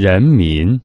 人民。